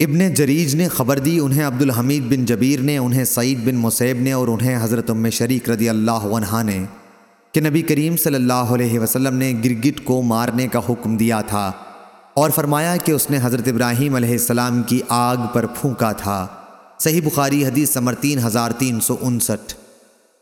ابن جریج نے خبر دی، انہیں عبد الحمید بن جبیر نے، انہیں سعید بن مصیب نے اور انہیں حضرت ام شریک رضی اللہ عنہ نے کہ نبی کریم صلی اللہ علیہ وسلم نے گرگٹ کو مارنے کا حکم دیا تھا اور فرمایا کہ اس نے حضرت ابراہیم علیہ السلام کی آگ پر پھونکا تھا۔ صحیح بخاری حدیث سمر تین ہزار تین سو انسٹھ۔